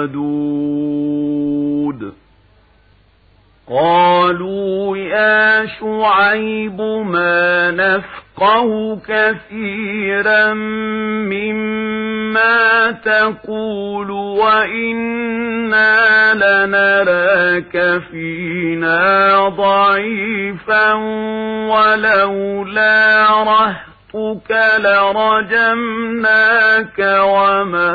ودود قالوا يا شعيب ما نفقه كثيرا مما تقول وإنا لنراك فينا ضعيفا ولولا رهب ربك لرجمناك وما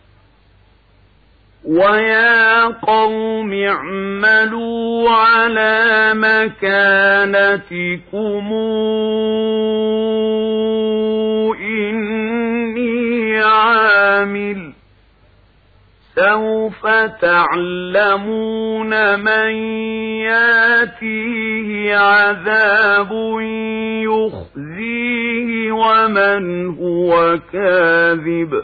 وَيَا قَوْمِ اعْمَلُوا عَلَى مَكَانَتِكُمْ عامل سوف تعلمون من ياتيه عذاب يخزيه ومن هو كاذب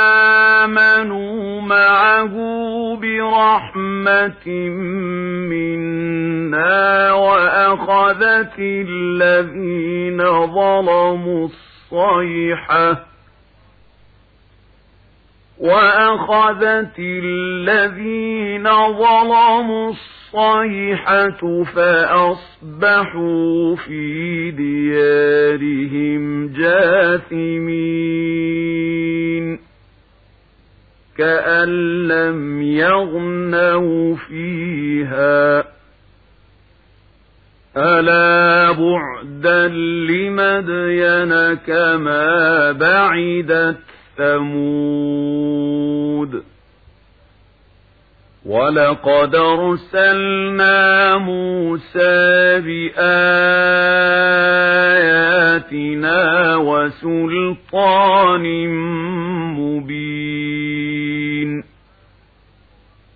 آمنوا معه برحمة منا وأخذت الذين ظلموا الصيحة وأخذت الذين ظلموا الصيحة فأصبحوا في ديارهم جاثمين كأن لم يغنوا فيها. ألا بعدا لمدين كما بعدت ثمود. ولقد أرسلنا موسى بآياتنا وسلطان مبين.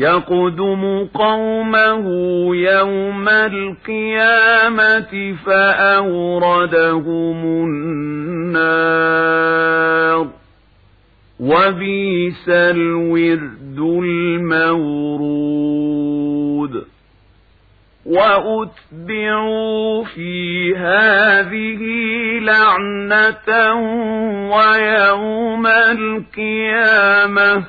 يقدم قومه يوم القيامة فأوردهم النار وبيس الورد المورود وأتبعوا في هذه لعنة ويوم القيامة